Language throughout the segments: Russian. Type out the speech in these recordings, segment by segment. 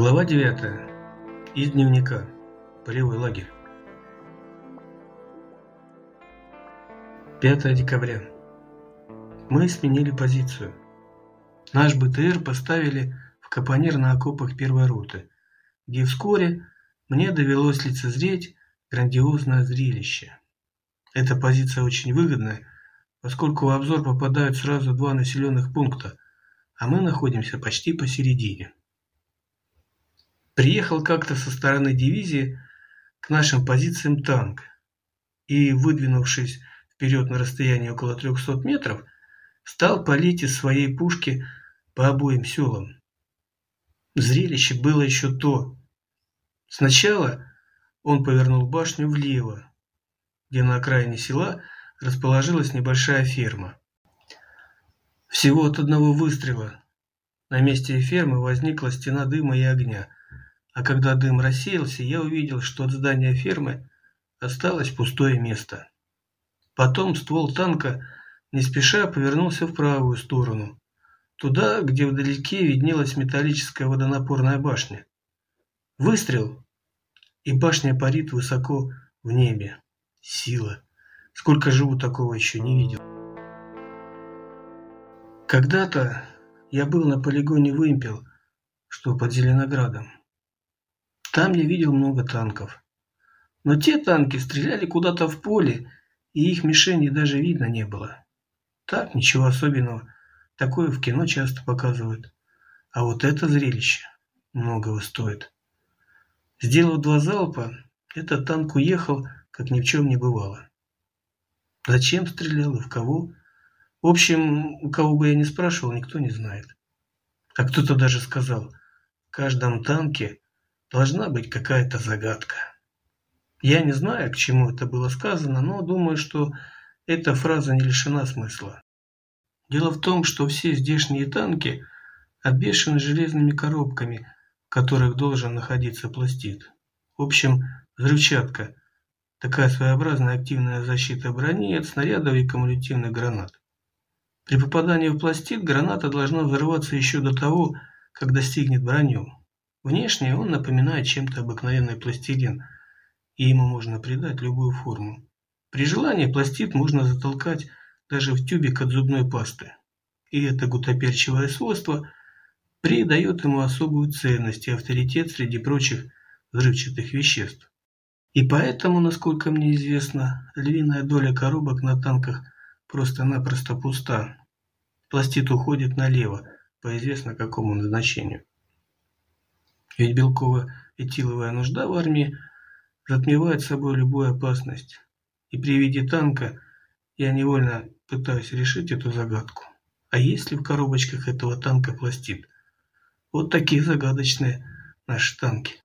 Глава 9. Из дневника. Полевой лагерь. 5 декабря. Мы сменили позицию. Наш БТР поставили в капонир на окопах первой роты, где вскоре мне довелось лицезреть грандиозное зрелище. Эта позиция очень выгодная, поскольку в обзор попадают сразу два населенных пункта, а мы находимся почти посередине. Приехал как-то со стороны дивизии к нашим позициям танк и, выдвинувшись вперед на расстоянии около 300 метров, стал палить из своей пушки по обоим селам. Зрелище было еще то. Сначала он повернул башню влево, где на окраине села расположилась небольшая ферма. Всего от одного выстрела на месте фермы возникла стена дыма и огня – а когда дым рассеялся, я увидел, что от здания фермы осталось пустое место. Потом ствол танка не спеша повернулся в правую сторону, туда, где вдалеке виднелась металлическая водонапорная башня. Выстрел, и башня парит высоко в небе. Сила. Сколько живу, такого еще не видел. Когда-то я был на полигоне «Вымпел», что под Зеленоградом. Там я видел много танков. Но те танки стреляли куда-то в поле, и их мишени даже видно не было. Так, ничего особенного. Такое в кино часто показывают. А вот это зрелище многого стоит. Сделав два залпа, этот танк уехал, как ни в чем не бывало. Зачем стрелял и в кого? В общем, у кого бы я ни спрашивал, никто не знает. А кто-то даже сказал, в каждом танке должна быть какая-то загадка. Я не знаю, к чему это было сказано, но думаю, что эта фраза не лишена смысла. Дело в том, что все здешние танки обвешаны железными коробками, в которых должен находиться пластид. В общем, взрывчатка – такая своеобразная активная защита брони от снарядов и кумулятивных гранат. При попадании в пластид граната должна взорваться еще до того, как достигнет броню. Внешне он напоминает чем-то обыкновенный пластилин, и ему можно придать любую форму. При желании пластид можно затолкать даже в тюбик от зубной пасты. И это гутоперчивое свойство придает ему особую ценность и авторитет среди прочих взрывчатых веществ. И поэтому, насколько мне известно, львиная доля коробок на танках просто-напросто пуста. Пластид уходит налево, по известно какому назначению. Ведь белково-этиловая нужда в армии затмевает собой любую опасность. И при виде танка я невольно пытаюсь решить эту загадку. А есть ли в коробочках этого танка пластид? Вот такие загадочные наши танки.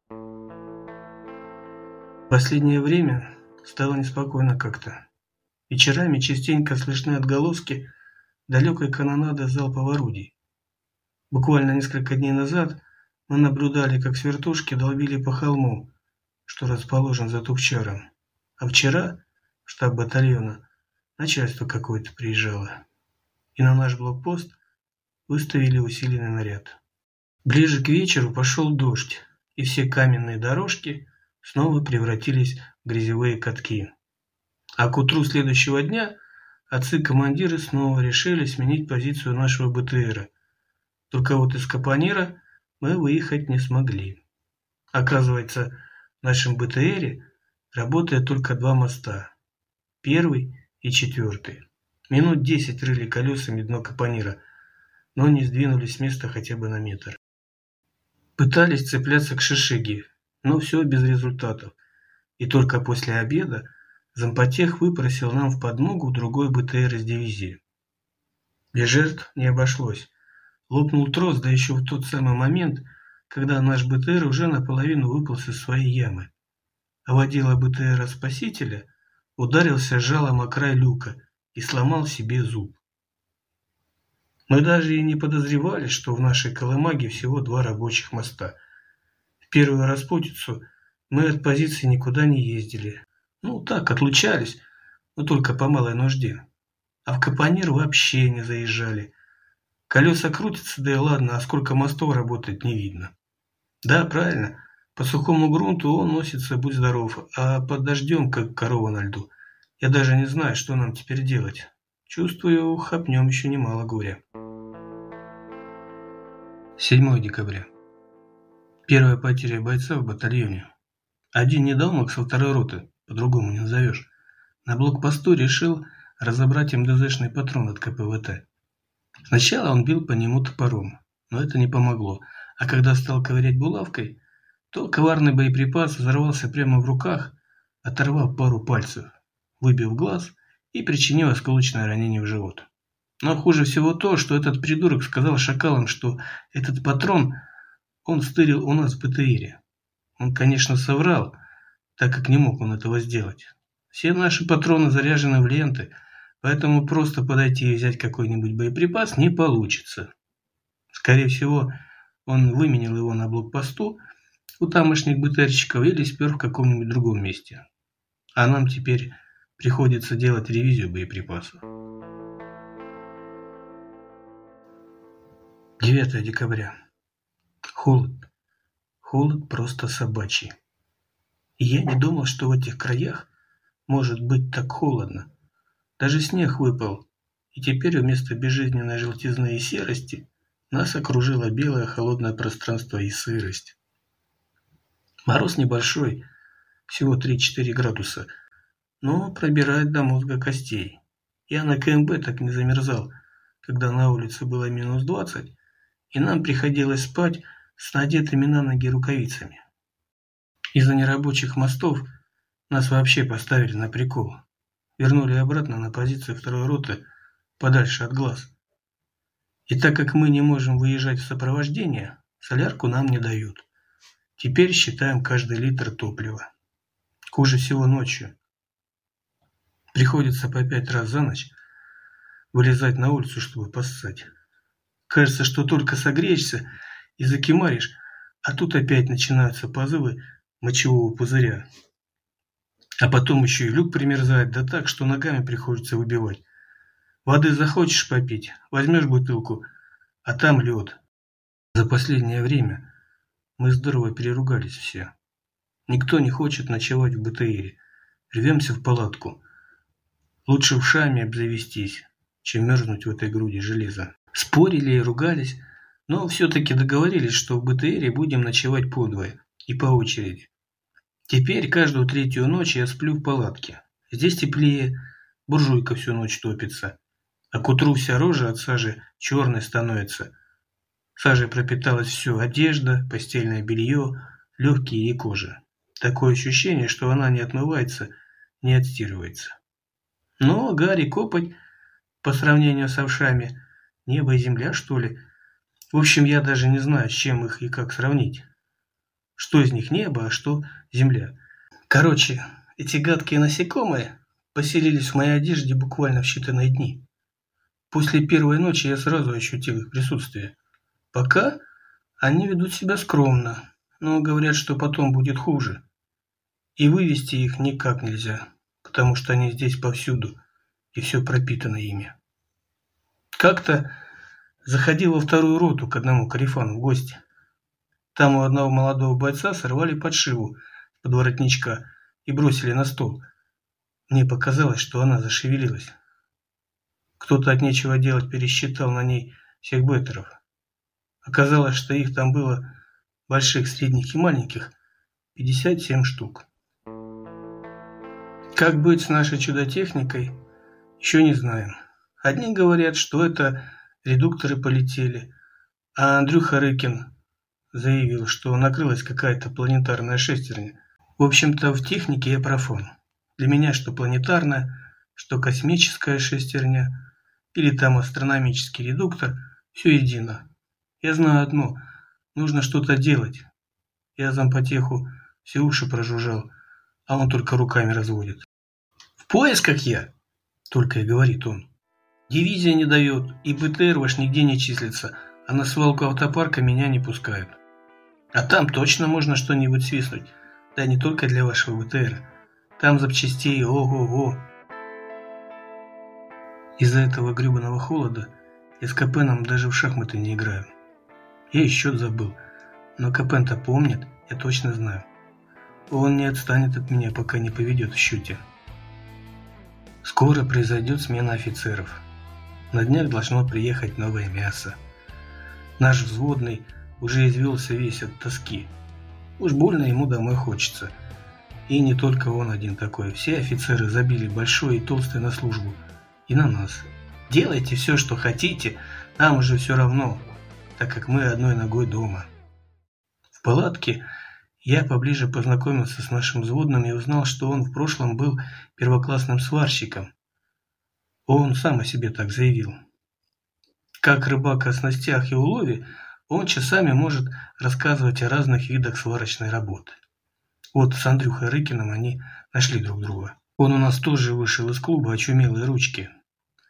Последнее время стало неспокойно как-то. Вечерами частенько слышны отголоски далекой канонады залпов орудий. Буквально несколько дней назад мы наблюдали, как свертушки долбили по холму, что расположен за Тукчаром. А вчера в штаб батальона начальство какое-то приезжало. И на наш блокпост выставили усиленный наряд. Ближе к вечеру пошел дождь, и все каменные дорожки снова превратились в грязевые катки. А к утру следующего дня отцы-командиры снова решили сменить позицию нашего БТРа. Только вот из Капонира мы выехать не смогли. Оказывается, в нашем БТРе работает только два моста. Первый и четвертый. Минут десять рыли колесами дно капонира, но не сдвинулись с места хотя бы на метр. Пытались цепляться к шишиге, но все без результатов. И только после обеда зампотех выпросил нам в подмогу другой БТР из дивизии. Без жертв не обошлось. Лопнул трос, да еще в тот самый момент, когда наш БТР уже наполовину выполз из своей ямы. А водила БТРа спасителя ударился жалом о край люка и сломал себе зуб. Мы даже и не подозревали, что в нашей Колымаге всего два рабочих моста. В первую распутицу мы от позиции никуда не ездили. Ну, так, отлучались, но только по малой нужде. А в Капонир вообще не заезжали – Колеса крутятся, да и ладно, а сколько мостов работает, не видно. Да, правильно. По сухому грунту он носится, будь здоров, а под дождем, как корова на льду. Я даже не знаю, что нам теперь делать. Чувствую, хапнем еще немало горя. 7 декабря. Первая потеря бойца в батальоне. Один недоумок со второй роты, по-другому не назовешь. На блокпосту решил разобрать МДЗшный патрон от КПВТ. Сначала он бил по нему топором, но это не помогло, а когда стал ковырять булавкой, то коварный боеприпас взорвался прямо в руках, оторвав пару пальцев, выбив глаз и причинив осколочное ранение в живот. Но хуже всего то, что этот придурок сказал шакалам, что этот патрон он стырил у нас в БТИре. Он, конечно, соврал, так как не мог он этого сделать. Все наши патроны заряжены в ленты, поэтому просто подойти и взять какой-нибудь боеприпас не получится. Скорее всего, он выменил его на блокпосту у тамошних БТРщиков или спер в каком-нибудь другом месте. А нам теперь приходится делать ревизию боеприпасов. 9 декабря. Холод. Холод просто собачий. И я не думал, что в этих краях может быть так холодно. Даже снег выпал, и теперь вместо безжизненной желтизны и серости нас окружило белое холодное пространство и сырость. Мороз небольшой, всего 3-4 градуса, но пробирает до мозга костей. Я на КМБ так не замерзал, когда на улице было минус 20, и нам приходилось спать с надетыми на ноги рукавицами. Из-за нерабочих мостов нас вообще поставили на прикол. Вернули обратно на позицию второй роты, подальше от глаз. И так как мы не можем выезжать в сопровождение, солярку нам не дают. Теперь считаем каждый литр топлива. Хуже всего ночью. Приходится по пять раз за ночь вылезать на улицу, чтобы поссать. Кажется, что только согреешься и закимаришь, а тут опять начинаются позывы мочевого пузыря. А потом еще и люк примерзает, да так, что ногами приходится выбивать. Воды захочешь попить, возьмешь бутылку, а там лед. За последнее время мы здорово переругались все. Никто не хочет ночевать в БТИре. Рвемся в палатку. Лучше в шаме обзавестись, чем мерзнуть в этой груди железа. Спорили и ругались, но все-таки договорились, что в БТРе будем ночевать подвое и по очереди. Теперь каждую третью ночь я сплю в палатке. Здесь теплее, буржуйка всю ночь топится. А к утру вся рожа от сажи черной становится – Сажей пропиталось все – одежда, постельное белье, легкие и кожа. Такое ощущение, что она не отмывается, не отстирывается. Но Гарри копоть, по сравнению с овшами, небо и земля, что ли. В общем, я даже не знаю, с чем их и как сравнить. Что из них небо, а что земля. Короче, эти гадкие насекомые поселились в моей одежде буквально в считанные дни. После первой ночи я сразу ощутил их присутствие. Пока они ведут себя скромно, но говорят, что потом будет хуже. И вывести их никак нельзя, потому что они здесь повсюду, и все пропитано ими. Как-то заходил во вторую роту к одному карифану в гости. Там у одного молодого бойца сорвали подшиву под воротничка и бросили на стол. Мне показалось, что она зашевелилась. Кто-то от нечего делать пересчитал на ней всех беттеров. Оказалось, что их там было больших, средних и маленьких 57 штук. Как быть с нашей чудо-техникой, еще не знаем. Одни говорят, что это редукторы полетели, а Андрюха Рыкин заявил, что накрылась какая-то планетарная шестерня. В общем-то, в технике я профан. Для меня что планетарная, что космическая шестерня, или там астрономический редуктор, все едино. Я знаю одно. Нужно что-то делать. Я зампотеху все уши прожужжал, а он только руками разводит. В пояс, как я? Только и говорит он. Дивизия не дает, и БТР ваш нигде не числится, а на свалку автопарка меня не пускают. А там точно можно что-нибудь свистнуть. Да не только для вашего БТР. Там запчастей ого-го. Из-за этого гребаного холода я с КП нам даже в шахматы не играю. Я и счет забыл. Но Капента помнит, я точно знаю. Он не отстанет от меня, пока не поведет в счете. Скоро произойдет смена офицеров. На днях должно приехать новое мясо. Наш взводный уже извелся весь от тоски. Уж больно ему домой хочется. И не только он один такой. Все офицеры забили большой и толстый на службу. И на нас. Делайте все, что хотите, нам уже все равно, так как мы одной ногой дома. В палатке я поближе познакомился с нашим взводным и узнал, что он в прошлом был первоклассным сварщиком. Он сам о себе так заявил. Как рыбак о снастях и улове, он часами может рассказывать о разных видах сварочной работы. Вот с Андрюхой Рыкиным они нашли друг друга. Он у нас тоже вышел из клуба очумелые ручки.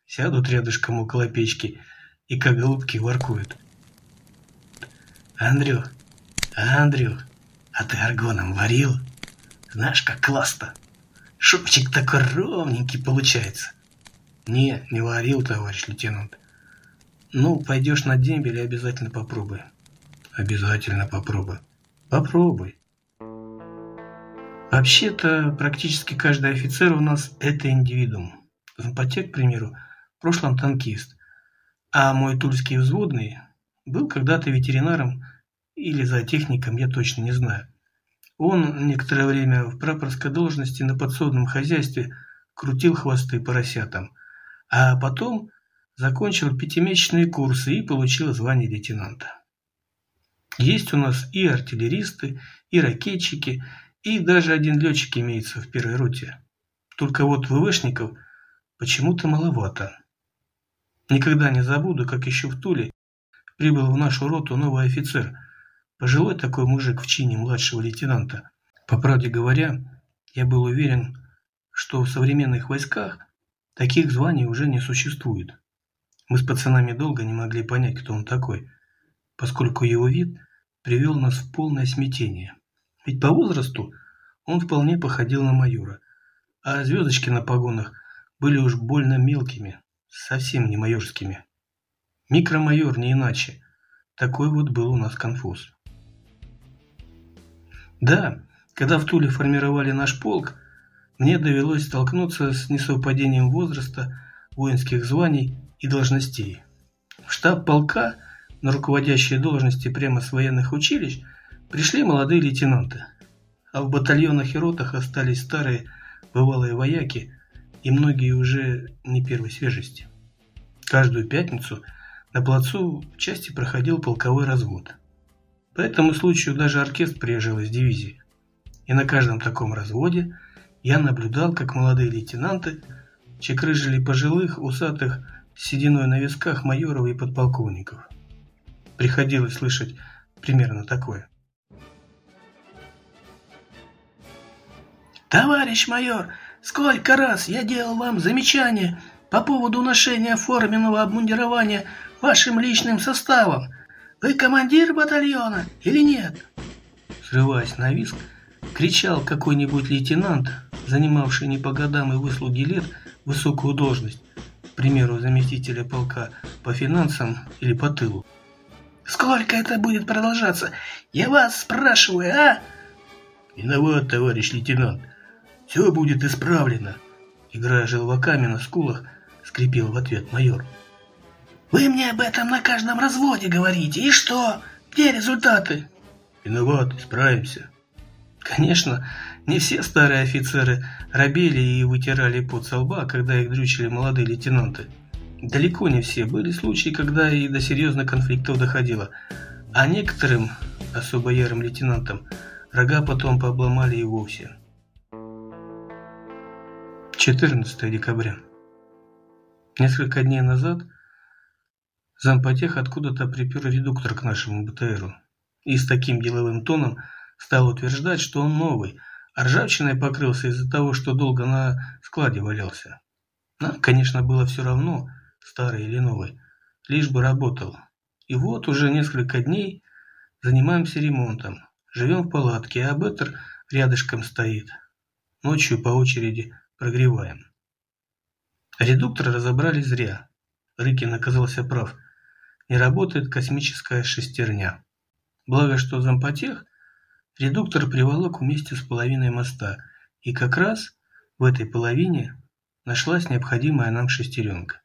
Сядут рядышком около печки и как голубки воркуют. «Андрюх, Андрюх, а ты аргоном варил? Знаешь, как классно! Шопчик такой ровненький получается!» «Не, не варил, товарищ лейтенант. Ну, пойдешь на дембель и обязательно попробуй». «Обязательно попробуй». «Попробуй». Вообще-то, практически каждый офицер у нас – это индивидуум. Зампотек, к примеру, в прошлом танкист, а мой тульский взводный был когда-то ветеринаром или зоотехником, я точно не знаю. Он некоторое время в прапорской должности на подсобном хозяйстве крутил хвосты поросятам – а потом закончил пятимесячные курсы и получил звание лейтенанта. Есть у нас и артиллеристы, и ракетчики, и даже один летчик имеется в первой роте. Только вот ВВшников почему-то маловато. Никогда не забуду, как еще в Туле прибыл в нашу роту новый офицер, пожилой такой мужик в чине младшего лейтенанта. По правде говоря, я был уверен, что в современных войсках Таких званий уже не существует. Мы с пацанами долго не могли понять, кто он такой, поскольку его вид привел нас в полное смятение. Ведь по возрасту он вполне походил на майора, а звездочки на погонах были уж больно мелкими, совсем не майорскими. Микромайор не иначе. Такой вот был у нас конфуз. Да, когда в Туле формировали наш полк, мне довелось столкнуться с несовпадением возраста, воинских званий и должностей. В штаб полка на руководящие должности прямо с военных училищ пришли молодые лейтенанты, а в батальонах и ротах остались старые бывалые вояки и многие уже не первой свежести. Каждую пятницу на плацу в части проходил полковой развод. По этому случаю даже оркестр приезжал из дивизии. И на каждом таком разводе – я наблюдал, как молодые лейтенанты чекрыжили пожилых, усатых, сединой на висках майоров и подполковников. Приходилось слышать примерно такое. «Товарищ майор, сколько раз я делал вам замечания по поводу ношения форменного обмундирования вашим личным составом. Вы командир батальона или нет?» Срываясь на виск, кричал какой-нибудь лейтенант, занимавший не по годам и выслуги лет высокую должность, примеру, заместителя полка по финансам или по тылу. «Сколько это будет продолжаться? Я вас спрашиваю, а?» «Виноват, товарищ лейтенант. Все будет исправлено», играя желваками на скулах, скрипел в ответ майор. «Вы мне об этом на каждом разводе говорите. И что? Где результаты?» «Виноват, справимся». Конечно, не все старые офицеры робели и вытирали пот со лба, когда их дрючили молодые лейтенанты. Далеко не все. Были случаи, когда и до серьезных конфликтов доходило. А некоторым, особо ярым лейтенантам, рога потом пообломали и вовсе. 14 декабря. Несколько дней назад зампотех откуда-то припер редуктор к нашему БТРу. И с таким деловым тоном стал утверждать, что он новый – ржавчиной покрылся из-за того, что долго на складе валялся. Нам, конечно, было все равно, старый или новый, лишь бы работал. И вот уже несколько дней занимаемся ремонтом. Живем в палатке, а Беттер рядышком стоит. Ночью по очереди прогреваем. Редуктор разобрали зря. Рыкин оказался прав. Не работает космическая шестерня. Благо, что зампотех редуктор приволок вместе с половиной моста, и как раз в этой половине нашлась необходимая нам шестеренка.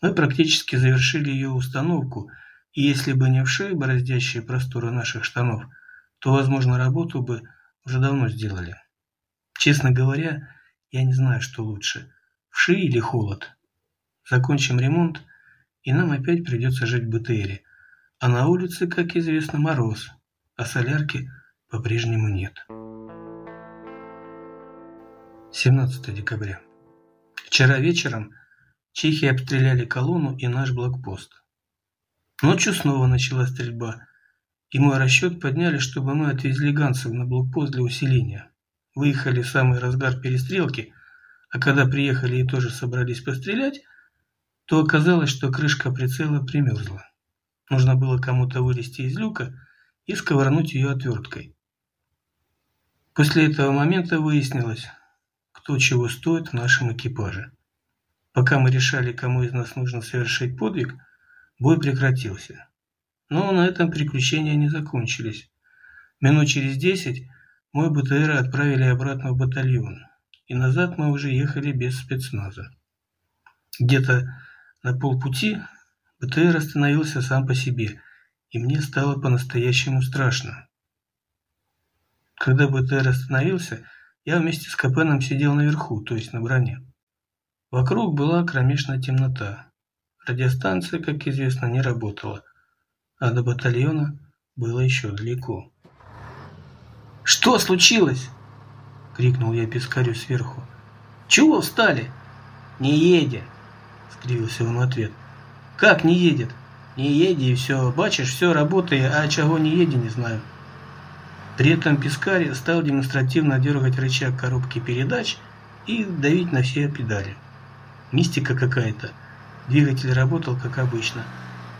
Мы практически завершили ее установку, и если бы не вши, бороздящие просторы наших штанов, то, возможно, работу бы уже давно сделали. Честно говоря, я не знаю, что лучше – вши или холод. Закончим ремонт, и нам опять придется жить в БТРе. А на улице, как известно, мороз, а солярки по-прежнему нет. 17 декабря. Вчера вечером чехи обстреляли колонну и наш блокпост. Ночью снова началась стрельба, и мой расчет подняли, чтобы мы отвезли ганцев на блокпост для усиления. Выехали в самый разгар перестрелки, а когда приехали и тоже собрались пострелять, то оказалось, что крышка прицела примерзла. Нужно было кому-то вылезти из люка и сковырнуть ее отверткой. После этого момента выяснилось, кто чего стоит в нашем экипаже. Пока мы решали, кому из нас нужно совершить подвиг, бой прекратился. Но на этом приключения не закончились. Минут через десять мой БТР отправили обратно в батальон, и назад мы уже ехали без спецназа. Где-то на полпути БТР остановился сам по себе, и мне стало по-настоящему страшно. Когда БТР остановился, я вместе с Капеном сидел наверху, то есть на броне. Вокруг была кромешная темнота. Радиостанция, как известно, не работала, а до батальона было еще далеко. «Что случилось?» — крикнул я пескарю сверху. «Чего встали?» «Не едет!» — скривился он в ответ. «Как не едет?» «Не еди и все. Бачишь, все работает, а чего не еди, не знаю». При этом Пискарь стал демонстративно дергать рычаг коробки передач и давить на все педали. Мистика какая-то. Двигатель работал как обычно,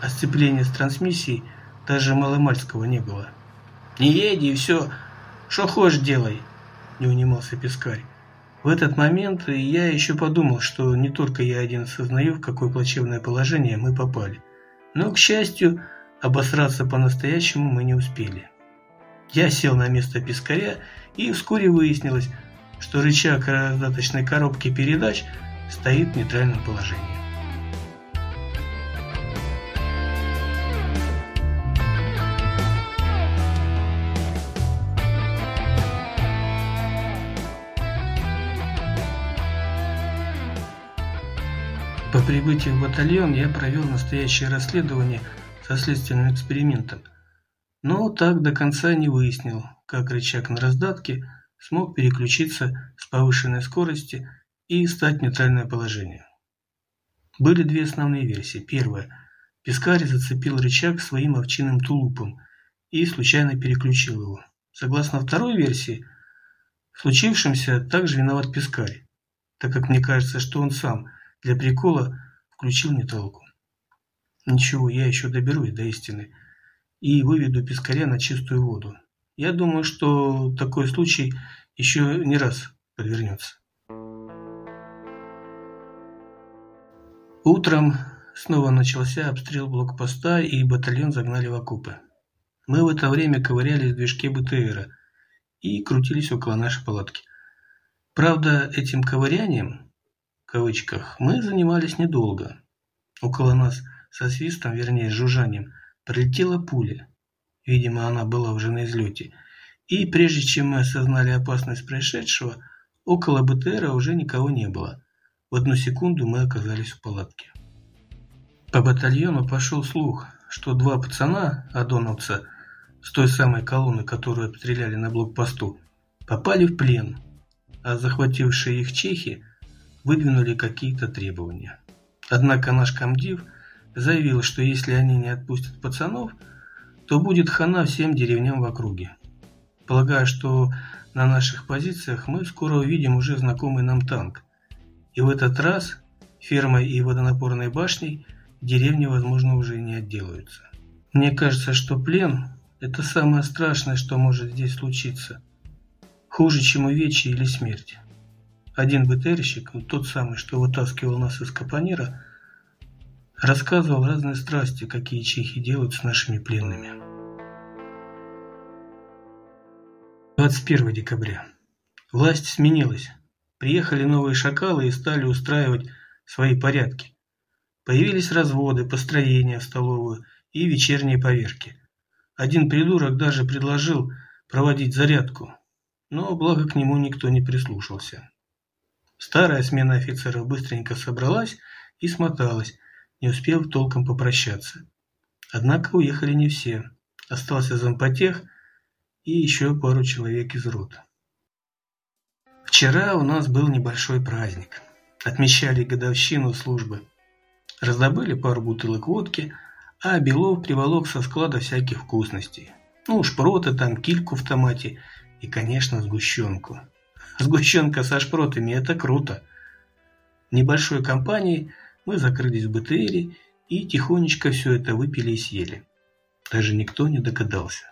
а сцепления с трансмиссией даже маломальского не было. «Не еди и все, что хочешь делай», – не унимался Пискарь. В этот момент я еще подумал, что не только я один осознаю, в какое плачевное положение мы попали. Но, к счастью, обосраться по-настоящему мы не успели. Я сел на место пескаря, и вскоре выяснилось, что рычаг раздаточной коробки передач стоит в нейтральном положении. По прибытии в батальон я провел настоящее расследование со следственным экспериментом – но так до конца не выяснил, как рычаг на раздатке смог переключиться с повышенной скорости и стать в нейтральное положение. Были две основные версии. Первая. Пискарь зацепил рычаг своим овчинным тулупом и случайно переключил его. Согласно второй версии, случившемся также виноват Пискарь, так как мне кажется, что он сам для прикола включил нейтралку. Ничего, я еще доберусь до истины и выведу пескаря на чистую воду. Я думаю, что такой случай еще не раз подвернется. Утром снова начался обстрел блокпоста, и батальон загнали в окопы. Мы в это время ковырялись в движке БТРа и крутились около нашей палатки. Правда, этим ковырянием, в кавычках, мы занимались недолго. Около нас со свистом, вернее, жужжанием, Пролетела пуля. Видимо, она была уже на излете. И прежде чем мы осознали опасность происшедшего, около БТРа уже никого не было. В одну секунду мы оказались в палатке. По батальону пошел слух, что два пацана, адоновца, с той самой колонны, которую обстреляли на блокпосту, попали в плен, а захватившие их чехи выдвинули какие-то требования. Однако наш комдив – заявил, что если они не отпустят пацанов, то будет хана всем деревням в округе. Полагаю, что на наших позициях мы скоро увидим уже знакомый нам танк. И в этот раз фермой и водонапорной башней деревни, возможно, уже не отделаются. Мне кажется, что плен – это самое страшное, что может здесь случиться. Хуже, чем увечье или смерть. Один БТРщик, тот самый, что вытаскивал нас из капонира – Рассказывал разные страсти, какие чехи делают с нашими пленными. 21 декабря. Власть сменилась. Приехали новые шакалы и стали устраивать свои порядки. Появились разводы, построения в столовую и вечерние поверки. Один придурок даже предложил проводить зарядку, но благо к нему никто не прислушался. Старая смена офицеров быстренько собралась и смоталась, не успев толком попрощаться. Однако уехали не все. Остался зампотех и еще пару человек из рота. Вчера у нас был небольшой праздник. Отмечали годовщину службы. Раздобыли пару бутылок водки, а Белов приволок со склада всяких вкусностей. Ну, шпроты там, кильку в томате и, конечно, сгущенку. Сгущенка со шпротами – это круто. Небольшой компании мы закрылись в БТРе и тихонечко все это выпили и съели. Даже никто не догадался.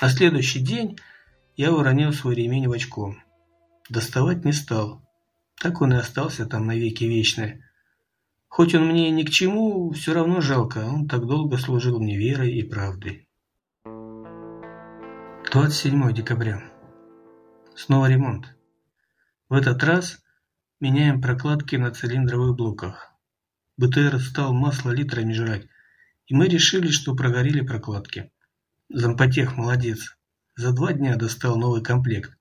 На следующий день я уронил свой ремень в очко. Доставать не стал. Так он и остался там навеки вечные. Хоть он мне ни к чему, все равно жалко, он так долго служил мне верой и правдой. 27 декабря. Снова ремонт. В этот раз меняем прокладки на цилиндровых блоках. БТР стал масло литрами жрать, и мы решили, что прогорели прокладки. Зампотех молодец. За два дня достал новый комплект.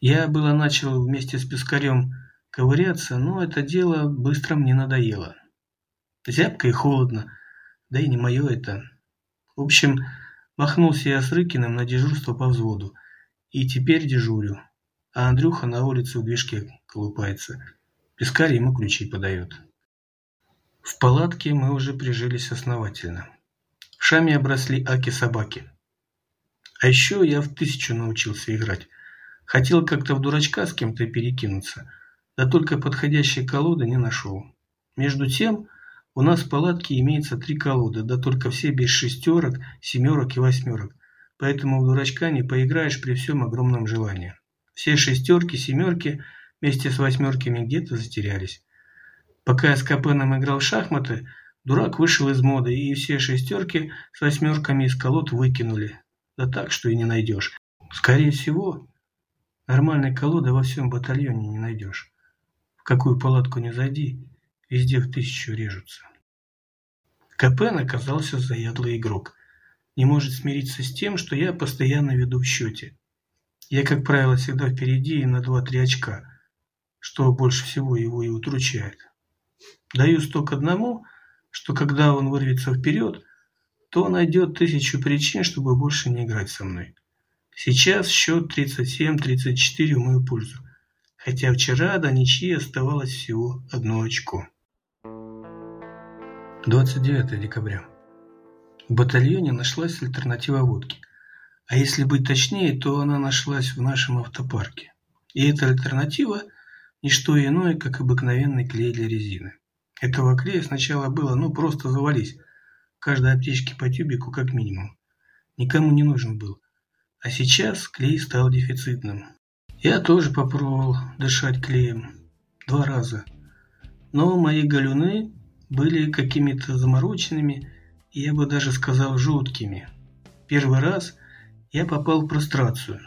Я было начал вместе с пескарем ковыряться, но это дело быстро мне надоело. Зябко и холодно, да и не мое это. В общем, махнулся я с Рыкиным на дежурство по взводу, и теперь дежурю а Андрюха на улице у движки колупается. Пискарь ему ключи подает. В палатке мы уже прижились основательно. В шаме обросли аки-собаки. А еще я в тысячу научился играть. Хотел как-то в дурачка с кем-то перекинуться, да только подходящей колоды не нашел. Между тем, у нас в палатке имеется три колоды, да только все без шестерок, семерок и восьмерок, поэтому в дурачка не поиграешь при всем огромном желании. Все шестерки, семерки вместе с восьмерками где-то затерялись. Пока я с Капеном играл в шахматы, дурак вышел из моды, и все шестерки с восьмерками из колод выкинули. Да так, что и не найдешь. Скорее всего, нормальной колоды во всем батальоне не найдешь. В какую палатку не зайди, везде в тысячу режутся. Капен оказался заядлый игрок. Не может смириться с тем, что я постоянно веду в счете. Я, как правило, всегда впереди и на 2-3 очка, что больше всего его и утручает. Даю сток одному, что когда он вырвется вперед, то найдет тысячу причин, чтобы больше не играть со мной. Сейчас счет 37-34 в мою пользу, хотя вчера до ничьи оставалось всего одно очко. 29 декабря. В батальоне нашлась альтернатива водки – а если быть точнее, то она нашлась в нашем автопарке. И эта альтернатива – не что иное, как обыкновенный клей для резины. Этого клея сначала было, ну, просто завались. Каждой аптечке по тюбику как минимум. Никому не нужен был. А сейчас клей стал дефицитным. Я тоже попробовал дышать клеем. Два раза. Но мои галюны были какими-то замороченными, и я бы даже сказал жуткими. Первый раз я попал в прострацию.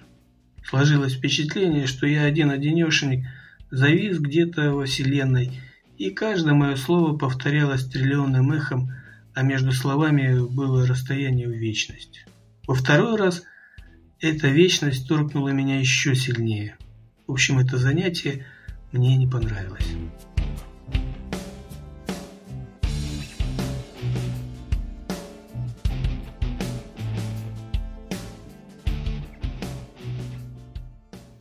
Сложилось впечатление, что я один-одинешенек завис где-то во вселенной, и каждое мое слово повторялось триллионным эхом, а между словами было расстояние в вечность. Во второй раз эта вечность торкнула меня еще сильнее. В общем, это занятие мне не понравилось.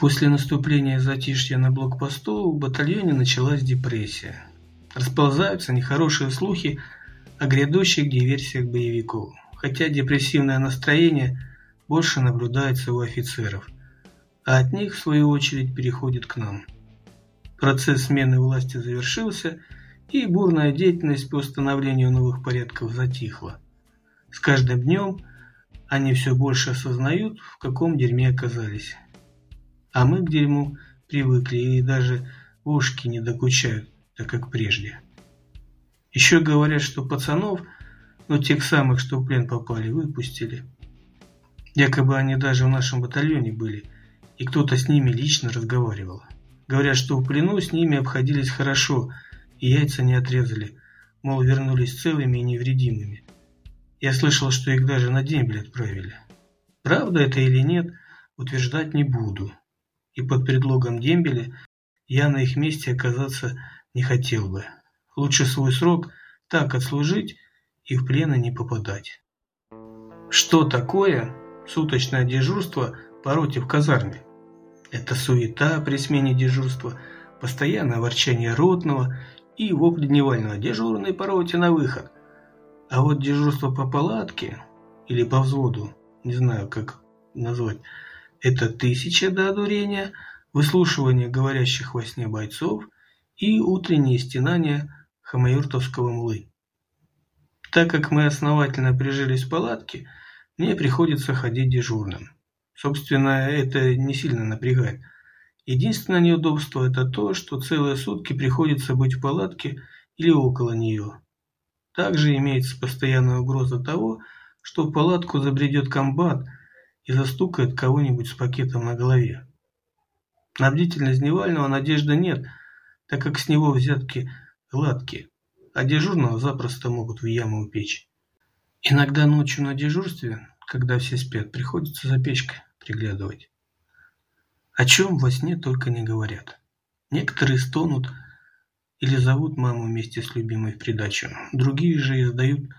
После наступления затишья на блокпосту в батальоне началась депрессия. Расползаются нехорошие слухи о грядущих диверсиях боевиков, хотя депрессивное настроение больше наблюдается у офицеров, а от них, в свою очередь, переходит к нам. Процесс смены власти завершился, и бурная деятельность по установлению новых порядков затихла. С каждым днем они все больше осознают, в каком дерьме оказались. А мы к дерьму привыкли и даже ушки не докучают, так как прежде. Еще говорят, что пацанов, ну тех самых, что в плен попали, выпустили. Якобы они даже в нашем батальоне были, и кто-то с ними лично разговаривал. Говорят, что в плену с ними обходились хорошо, и яйца не отрезали, мол, вернулись целыми и невредимыми. Я слышал, что их даже на дембель отправили. Правда это или нет, утверждать не буду. И под предлогом дембеля я на их месте оказаться не хотел бы. Лучше свой срок так отслужить и в плены не попадать. Что такое суточное дежурство по роте в казарме? Это суета при смене дежурства, постоянное ворчание ротного и вопли дневального дежурный по роте на выход. А вот дежурство по палатке или по взводу, не знаю как назвать, это тысяча до одурения, выслушивание говорящих во сне бойцов и утреннее стенание хамаюртовского млы. Так как мы основательно прижились в палатке, мне приходится ходить дежурным. Собственно, это не сильно напрягает. Единственное неудобство – это то, что целые сутки приходится быть в палатке или около нее. Также имеется постоянная угроза того, что в палатку забредет комбат и застукает кого-нибудь с пакетом на голове. На бдительность Дневального надежды нет, так как с него взятки гладкие, а дежурного запросто могут в яму упечь. Иногда ночью на дежурстве когда все спят, приходится за печкой приглядывать. О чем во сне только не говорят. Некоторые стонут или зовут маму вместе с любимой в придачу. Другие же издают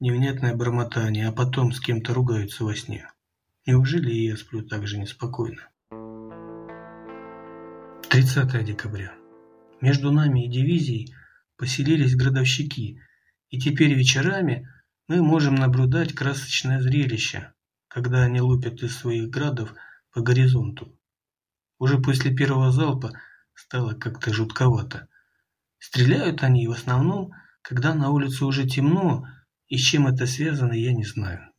невнятное бормотание, а потом с кем-то ругаются во сне. Неужели я сплю так же неспокойно? 30 декабря. Между нами и дивизией поселились градовщики, и теперь вечерами – мы можем наблюдать красочное зрелище, когда они лупят из своих градов по горизонту. Уже после первого залпа стало как-то жутковато. Стреляют они в основном, когда на улице уже темно, и чем это связано, я не знаю.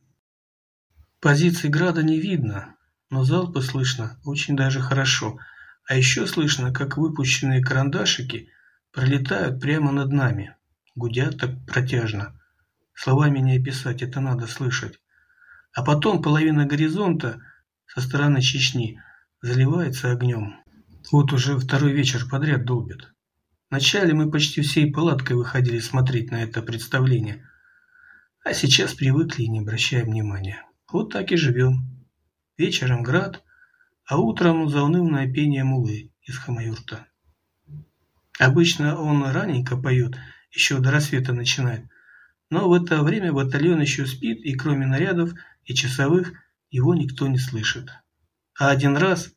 Позиций града не видно, но залпы слышно очень даже хорошо, а еще слышно, как выпущенные карандашики пролетают прямо над нами, гудят так протяжно. Словами не описать, это надо слышать. А потом половина горизонта со стороны Чечни заливается огнем. Вот уже второй вечер подряд долбят. Вначале мы почти всей палаткой выходили смотреть на это представление, а сейчас привыкли и не обращаем внимания. Вот так и живем. Вечером град, а утром заунывное пение мулы из хамаюрта. Обычно он раненько поет, еще до рассвета начинает, но в это время батальон еще спит, и кроме нарядов и часовых его никто не слышит. А один раз,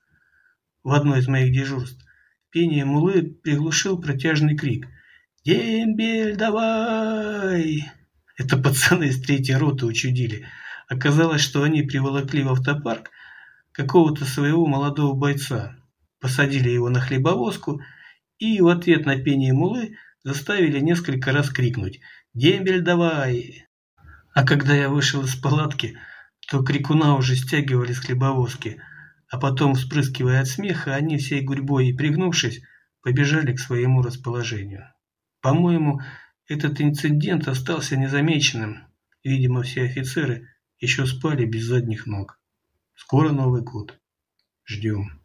в одно из моих дежурств, пение мулы приглушил протяжный крик «Дембель, давай!» Это пацаны из третьей роты учудили. Оказалось, что они приволокли в автопарк какого-то своего молодого бойца, посадили его на хлебовозку и в ответ на пение мулы заставили несколько раз крикнуть Дембель давай!» А когда я вышел из палатки, то крикуна уже стягивали с хлебовозки, а потом, вспрыскивая от смеха, они всей гурьбой и пригнувшись, побежали к своему расположению. По-моему, этот инцидент остался незамеченным. Видимо, все офицеры еще спали без задних ног. Скоро Новый год. Ждем.